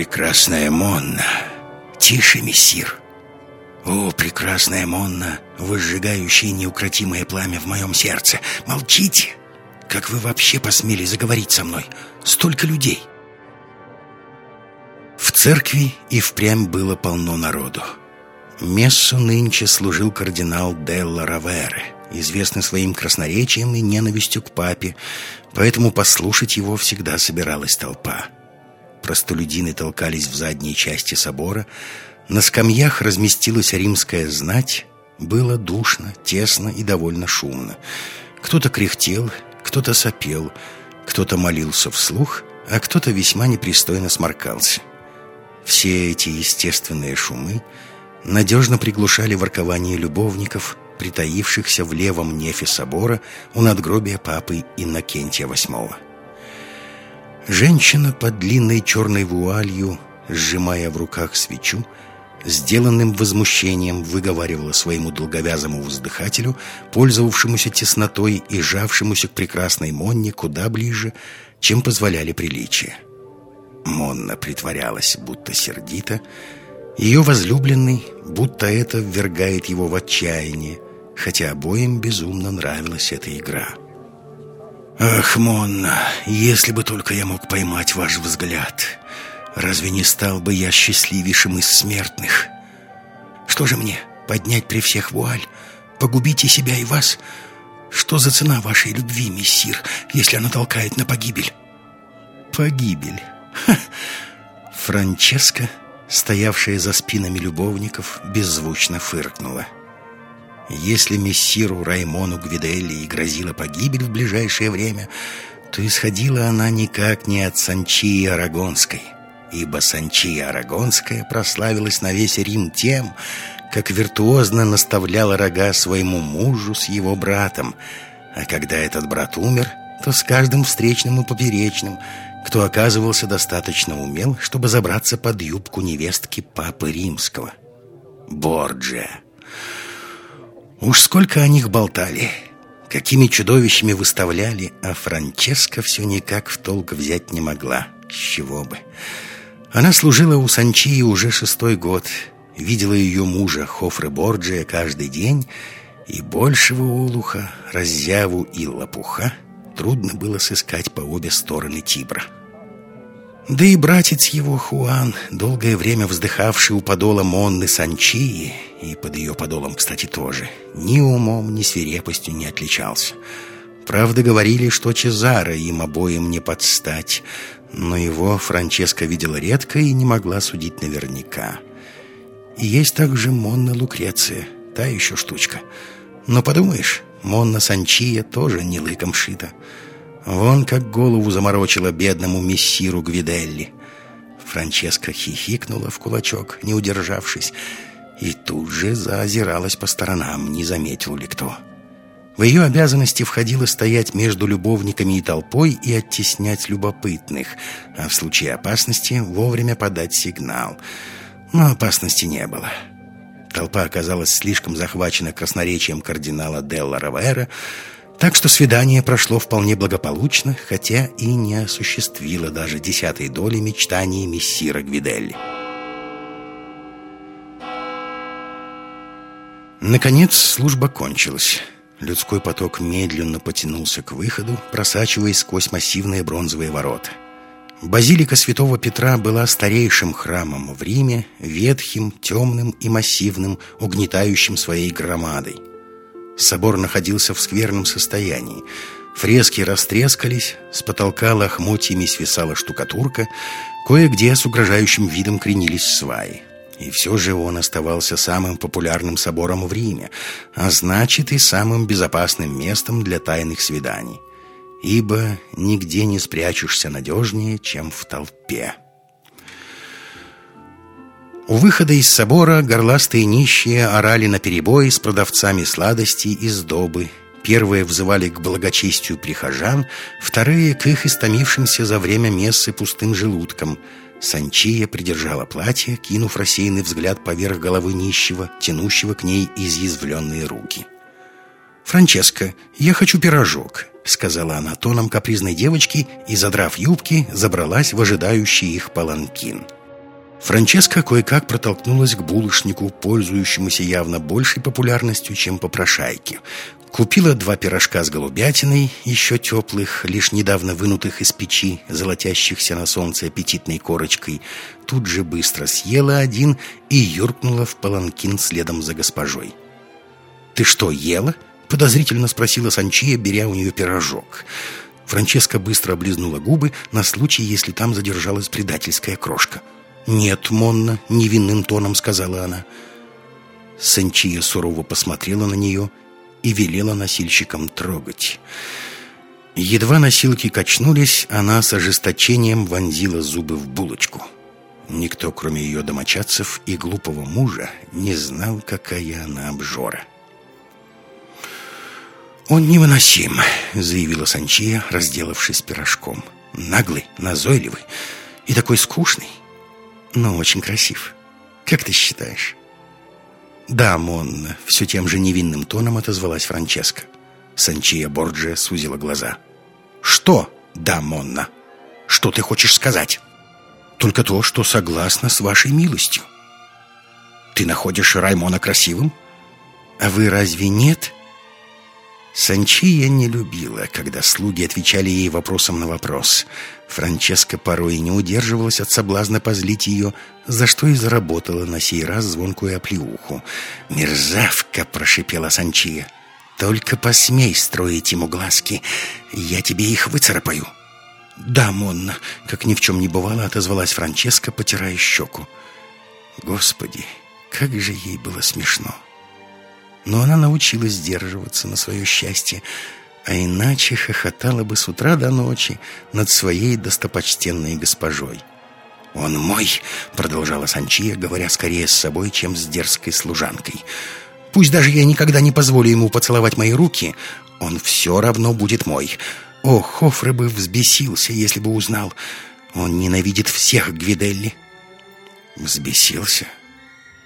прекрасная Монна! Тише, мессир! О, прекрасная Монна, возжигающая неукротимое пламя в моем сердце! Молчите! Как вы вообще посмели заговорить со мной? Столько людей!» В церкви и впрямь было полно народу. Мессу нынче служил кардинал Делла Равере, известный своим красноречием и ненавистью к папе, поэтому послушать его всегда собиралась толпа. Простолюдины толкались в задней части собора, на скамьях разместилась римская знать, было душно, тесно и довольно шумно. Кто-то кряхтел, кто-то сопел, кто-то молился вслух, а кто-то весьма непристойно сморкался. Все эти естественные шумы — надежно приглушали воркование любовников, притаившихся в левом нефе собора у надгробия папы Иннокентия VIII. Женщина под длинной черной вуалью, сжимая в руках свечу, сделанным возмущением выговаривала своему долговязому воздыхателю, пользовавшемуся теснотой и жавшемуся к прекрасной Монне куда ближе, чем позволяли приличия. Монна притворялась, будто сердито, ее возлюбленный, будто это ввергает его в отчаяние, хотя обоим безумно нравилась эта игра. «Ах, Монна, если бы только я мог поймать ваш взгляд, разве не стал бы я счастливейшим из смертных? Что же мне, поднять при всех вуаль, погубить и себя, и вас? Что за цена вашей любви, мессир, если она толкает на погибель?» «Погибель? Ха! Франческо стоявшая за спинами любовников, беззвучно фыркнула. Если мессиру Раймону Гвиделли грозила погибель в ближайшее время, то исходила она никак не от Санчии Арагонской, ибо Санчия Арагонская прославилась на весь Рим тем, как виртуозно наставляла рога своему мужу с его братом, а когда этот брат умер, то с каждым встречным и поперечным – кто оказывался достаточно умел, чтобы забраться под юбку невестки Папы Римского. Борджия. Уж сколько о них болтали, какими чудовищами выставляли, а Франческа все никак в толк взять не могла. С чего бы. Она служила у Санчии уже шестой год, видела ее мужа Хофры Борджия каждый день, и большего олуха, раззяву и лопуха — трудно было сыскать по обе стороны Тибра. Да и братец его, Хуан, долгое время вздыхавший у подола Монны Санчии, и под ее подолом, кстати, тоже, ни умом, ни свирепостью не отличался. Правда, говорили, что Чезаро им обоим не подстать, но его Франческа видела редко и не могла судить наверняка. И есть также Монна Лукреция, та еще штучка. Но подумаешь, Монна Санчия тоже не лыком шита. Вон как голову заморочила бедному мессиру Гвиделли. Франческа хихикнула в кулачок, не удержавшись, и тут же заозиралась по сторонам, не заметил ли кто. В ее обязанности входило стоять между любовниками и толпой и оттеснять любопытных, а в случае опасности вовремя подать сигнал. Но опасности не было. Толпа оказалась слишком захвачена красноречием кардинала Делла Равера, так что свидание прошло вполне благополучно, хотя и не осуществило даже десятой доли мечтаний мессира Гвиделли. Наконец служба кончилась. Людской поток медленно потянулся к выходу, просачиваясь сквозь массивные бронзовые ворота. Базилика святого Петра была старейшим храмом в Риме, ветхим, темным и массивным, угнетающим своей громадой. Собор находился в скверном состоянии. Фрески растрескались, с потолка лохмотьями свисала штукатурка, кое-где с угрожающим видом кренились сваи. И все же он оставался самым популярным собором в Риме, а значит и самым безопасным местом для тайных свиданий ибо нигде не спрячешься надежнее, чем в толпе. У выхода из собора горластые нищие орали на перебой с продавцами сладостей и сдобы. Первые взывали к благочестию прихожан, вторые — к их истомившимся за время мессы пустым желудкам. Санчия придержала платье, кинув рассеянный взгляд поверх головы нищего, тянущего к ней изъязвленные руки. «Франческо, я хочу пирожок», — сказала она тоном капризной девочки и, задрав юбки, забралась в ожидающий их паланкин. Франческа кое-как протолкнулась к булочнику, пользующемуся явно большей популярностью, чем попрошайки. Купила два пирожка с голубятиной, еще теплых, лишь недавно вынутых из печи, золотящихся на солнце аппетитной корочкой. Тут же быстро съела один и юркнула в паланкин следом за госпожой. «Ты что, ела?» — подозрительно спросила Санчия, беря у нее пирожок. Франческа быстро облизнула губы на случай, если там задержалась предательская крошка. «Нет, Монна», — невинным тоном сказала она. Санчия сурово посмотрела на нее и велела носильщикам трогать. Едва носилки качнулись, она с ожесточением вонзила зубы в булочку. Никто, кроме ее домочадцев и глупого мужа, не знал, какая она обжора. «Он невыносим», — заявила Санчия, разделавшись пирожком. «Наглый, назойливый и такой скучный, но очень красив. Как ты считаешь?» «Да, Монна», — все тем же невинным тоном отозвалась Франческа. Санчия Борджия сузила глаза. «Что, да, Монна? Что ты хочешь сказать?» «Только то, что согласна с вашей милостью». «Ты находишь Раймона красивым?» «А вы разве нет?» Санчия не любила, когда слуги отвечали ей вопросом на вопрос. Франческа порой не удерживалась от соблазна позлить ее, за что и заработала на сей раз звонкую оплеуху. «Мерзавка!» — прошипела Санчия. «Только посмей строить ему глазки, я тебе их выцарапаю». «Да, Монна», — как ни в чем не бывало, отозвалась Франческа, потирая щеку. «Господи, как же ей было смешно!» Но она научилась сдерживаться на свое счастье, а иначе хохотала бы с утра до ночи над своей достопочтенной госпожой. «Он мой!» — продолжала Санчия, говоря скорее с собой, чем с дерзкой служанкой. «Пусть даже я никогда не позволю ему поцеловать мои руки, он все равно будет мой. О, Хофре бы взбесился, если бы узнал. Он ненавидит всех Гвиделли». «Взбесился?»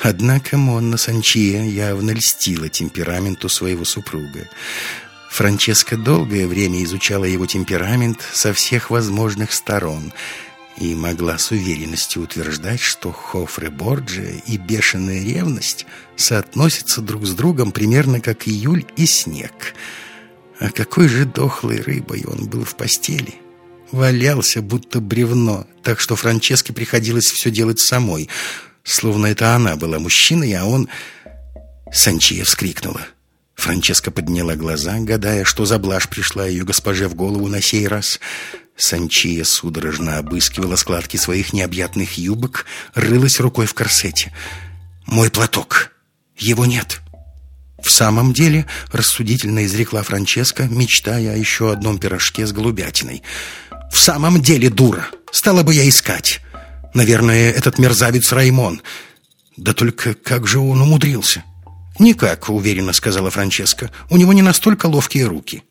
Однако Монна Санчия явно льстила темпераменту своего супруга. Франческа долгое время изучала его темперамент со всех возможных сторон и могла с уверенностью утверждать, что Хофре Борджия и бешеная ревность соотносятся друг с другом примерно как июль и снег. А какой же дохлой рыбой он был в постели! Валялся, будто бревно, так что Франческе приходилось все делать самой — Словно это она была мужчиной, а он... Санчия вскрикнула. Франческа подняла глаза, гадая, что за блажь пришла ее госпоже в голову на сей раз. Санчия судорожно обыскивала складки своих необъятных юбок, рылась рукой в корсете. «Мой платок! Его нет!» «В самом деле», — рассудительно изрекла Франческа, мечтая о еще одном пирожке с голубятиной. «В самом деле, дура! Стала бы я искать!» Наверное, этот мерзавец Раймон. Да только как же он умудрился? Никак, уверенно сказала Франческа. У него не настолько ловкие руки.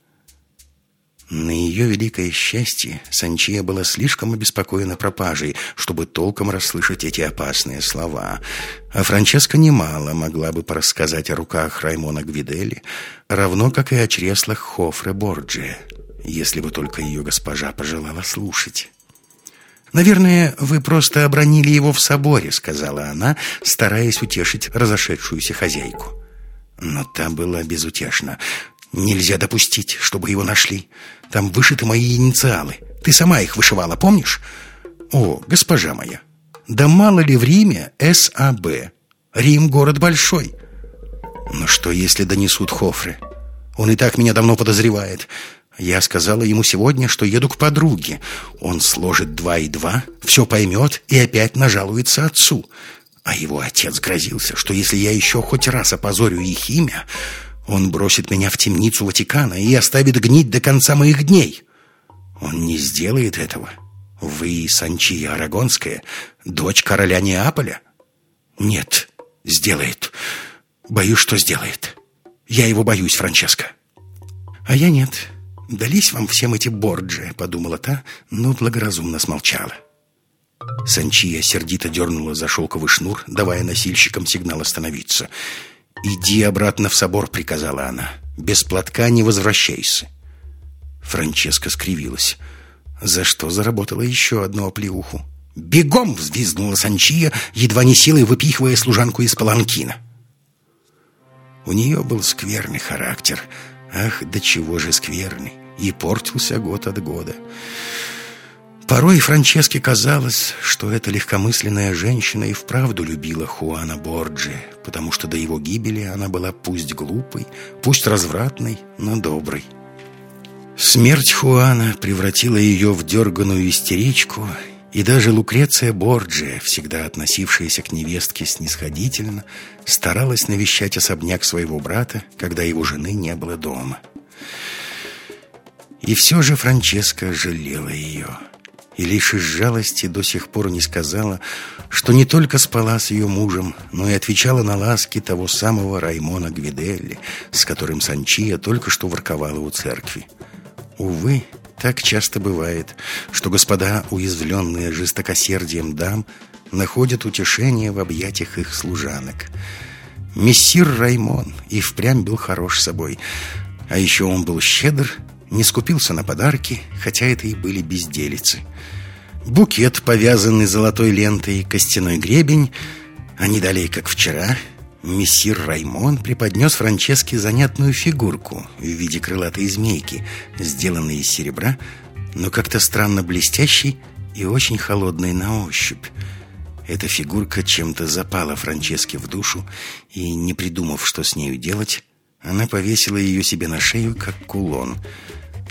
На ее великое счастье Санчия была слишком обеспокоена пропажей, чтобы толком расслышать эти опасные слова. А Франческа немало могла бы порассказать о руках Раймона Гвидели, равно как и о чреслах Хофре Борджия, если бы только ее госпожа пожелала слушать. «Наверное, вы просто обронили его в соборе», — сказала она, стараясь утешить разошедшуюся хозяйку. Но та была безутешна. «Нельзя допустить, чтобы его нашли. Там вышиты мои инициалы. Ты сама их вышивала, помнишь?» «О, госпожа моя, да мало ли в Риме САБ. Рим — город большой». «Но что, если донесут Хофре? Он и так меня давно подозревает. Я сказала ему сегодня, что еду к подруге. Он сложит два и два, все поймет и опять нажалуется отцу. А его отец грозился, что если я еще хоть раз опозорю их имя, он бросит меня в темницу Ватикана и оставит гнить до конца моих дней. Он не сделает этого. Вы, Санчия Арагонская, дочь короля Неаполя? Нет, сделает. Боюсь, что сделает. Я его боюсь, Франческо. А я нет. «Дались вам всем эти борджи», — подумала та, но благоразумно смолчала. Санчия сердито дернула за шелковый шнур, давая носильщикам сигнал остановиться. «Иди обратно в собор», — приказала она. «Без платка не возвращайся». Франческа скривилась. За что заработала еще одну оплеуху? Бегом взвизгнула Санчия, едва не силой выпихивая служанку из паланкина. У нее был скверный характер. Ах, до чего же скверный. И портился год от года. Порой Франческе казалось, что эта легкомысленная женщина и вправду любила Хуана Борджи, потому что до его гибели она была пусть глупой, пусть развратной, но доброй. Смерть Хуана превратила ее в дерганую истеричку, и даже Лукреция Борджи, всегда относившаяся к невестке снисходительно, старалась навещать особняк своего брата, когда его жены не было дома. И все же Франческа жалела ее – и лишь из жалости до сих пор не сказала, что не только спала с ее мужем, но и отвечала на ласки того самого Раймона Гвиделли, с которым Санчия только что ворковала у церкви. Увы, так часто бывает, что господа, уязвленные жестокосердием дам, находят утешение в объятиях их служанок. Мессир Раймон и впрямь был хорош собой, а еще он был щедр не скупился на подарки, хотя это и были безделицы. Букет, повязанный золотой лентой, костяной гребень, не далее, как вчера, мессир Раймон преподнес Франческе занятную фигурку в виде крылатой змейки, сделанной из серебра, но как-то странно блестящей и очень холодной на ощупь. Эта фигурка чем-то запала Франческе в душу, и, не придумав, что с нею делать, она повесила ее себе на шею, как кулон —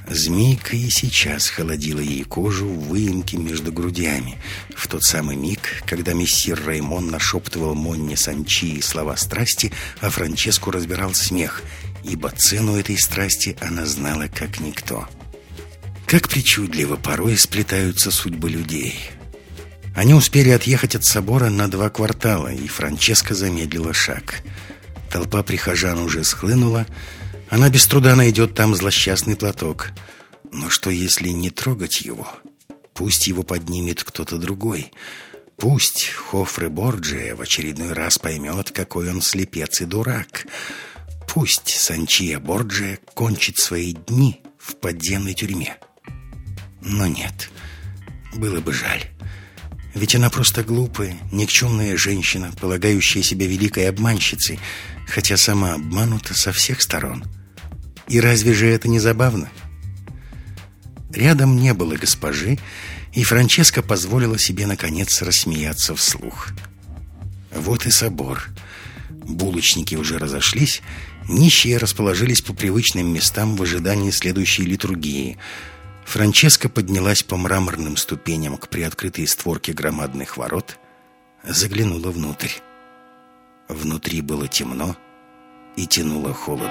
Змейка и сейчас холодила ей кожу в выемке между грудями. В тот самый миг, когда мессир Раймон нашептывал Монне Санчи слова страсти, а Франческу разбирал смех, ибо цену этой страсти она знала как никто. Как причудливо порой сплетаются судьбы людей. Они успели отъехать от собора на два квартала, и Франческа замедлила шаг. Толпа прихожан уже схлынула, она без труда найдет там злосчастный платок. Но что, если не трогать его? Пусть его поднимет кто-то другой. Пусть Хофре Борджия в очередной раз поймет, какой он слепец и дурак. Пусть Санчия Борджия кончит свои дни в подземной тюрьме. Но нет, было бы жаль. Ведь она просто глупая, никчемная женщина, полагающая себя великой обманщицей, хотя сама обманута со всех сторон. И разве же это не забавно? Рядом не было госпожи, и Франческа позволила себе, наконец, рассмеяться вслух. Вот и собор. Булочники уже разошлись, нищие расположились по привычным местам в ожидании следующей литургии. Франческа поднялась по мраморным ступеням к приоткрытой створке громадных ворот, заглянула внутрь. Внутри было темно и тянуло холодом.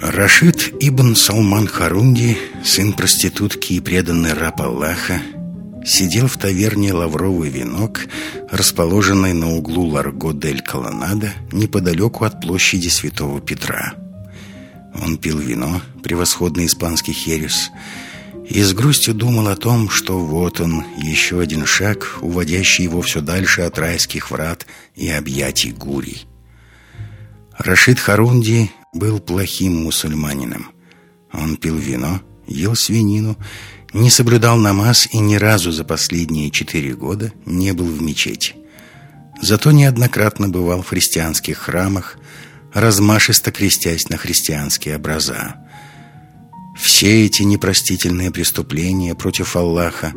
Рашид ибн Салман Харунди, сын проститутки и преданный раб Аллаха, сидел в таверне «Лавровый венок», расположенной на углу Ларго-дель-Колонада, неподалеку от площади Святого Петра. Он пил вино, превосходный испанский херес, и с грустью думал о том, что вот он, еще один шаг, уводящий его все дальше от райских врат и объятий гурий. Рашид Харунди был плохим мусульманином. Он пил вино, ел свинину, не соблюдал намаз и ни разу за последние четыре года не был в мечети. Зато неоднократно бывал в христианских храмах, размашисто крестясь на христианские образа. Все эти непростительные преступления против Аллаха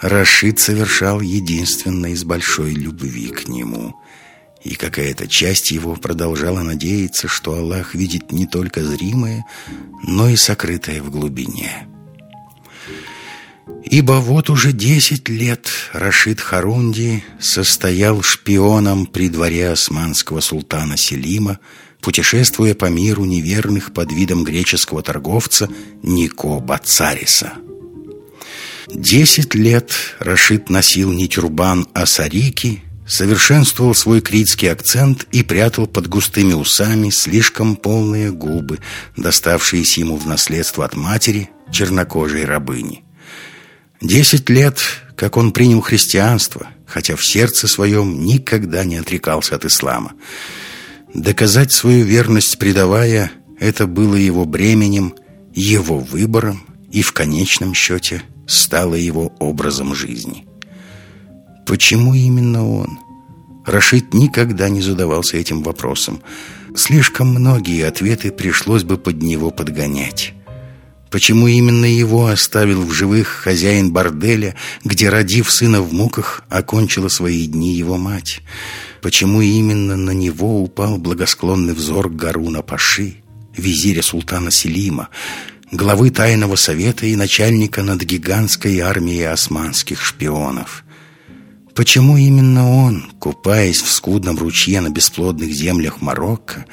Рашид совершал единственно из большой любви к нему – и какая-то часть его продолжала надеяться, что Аллах видит не только зримое, но и сокрытое в глубине. Ибо вот уже десять лет Рашид Харунди состоял шпионом при дворе османского султана Селима, путешествуя по миру неверных под видом греческого торговца Нико Бацариса. Десять лет Рашид носил не тюрбан, а сарики, совершенствовал свой критский акцент и прятал под густыми усами слишком полные губы, доставшиеся ему в наследство от матери, чернокожей рабыни. Десять лет, как он принял христианство, хотя в сердце своем никогда не отрекался от ислама. Доказать свою верность предавая, это было его бременем, его выбором и в конечном счете стало его образом жизни. Почему именно он? Рашид никогда не задавался этим вопросом. Слишком многие ответы пришлось бы под него подгонять. Почему именно его оставил в живых хозяин борделя, где, родив сына в муках, окончила свои дни его мать? Почему именно на него упал благосклонный взор Гаруна Паши, визиря султана Селима, главы тайного совета и начальника над гигантской армией османских шпионов? Почему именно он, купаясь в скудном ручье на бесплодных землях Марокко,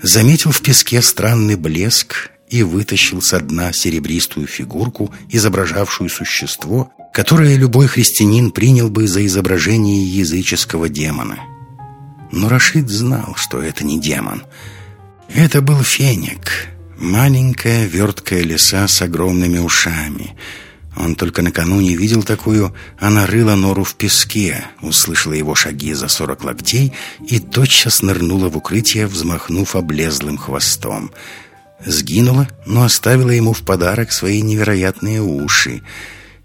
заметил в песке странный блеск и вытащил со дна серебристую фигурку, изображавшую существо, которое любой христианин принял бы за изображение языческого демона. Но Рашид знал, что это не демон. Это был феник, маленькая верткая лиса с огромными ушами. Он только накануне видел такую, она рыла нору в песке, услышала его шаги за сорок локтей и тотчас нырнула в укрытие, взмахнув облезлым хвостом — Сгинула, но оставила ему в подарок свои невероятные уши.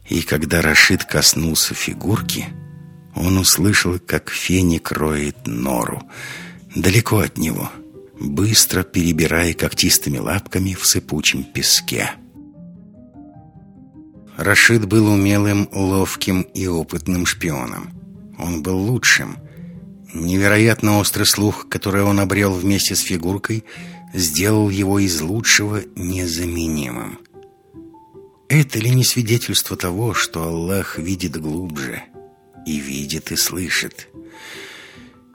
И когда Рашид коснулся фигурки, он услышал, как феник роет нору. Далеко от него, быстро перебирая когтистыми лапками в сыпучем песке. Рашид был умелым, ловким и опытным шпионом. Он был лучшим. Невероятно острый слух, который он обрел вместе с фигуркой – сделал его из лучшего незаменимым. Это ли не свидетельство того, что Аллах видит глубже и видит и слышит?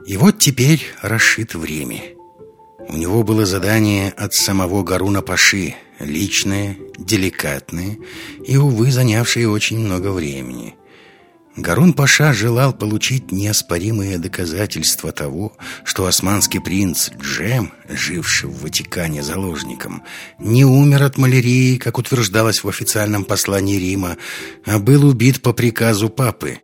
И вот теперь Рашид в Риме. У него было задание от самого Гаруна Паши, личное, деликатное и, увы, занявшее очень много времени – Гарун Паша желал получить неоспоримые доказательства того, что османский принц Джем, живший в Ватикане заложником, не умер от малярии, как утверждалось в официальном послании Рима, а был убит по приказу папы.